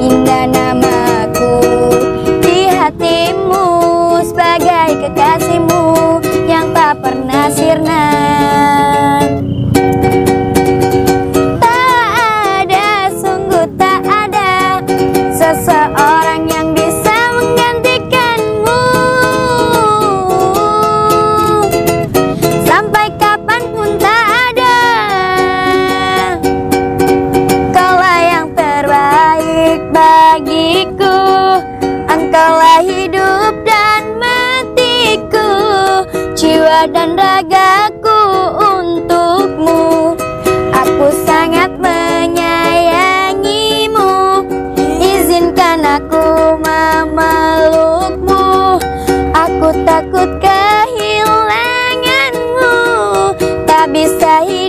indah dan ragaku untukmu. Aku sangat menyayangimu. Izinkan aku memelukmu. Aku takut kehilanganmu. Tak bisa hidup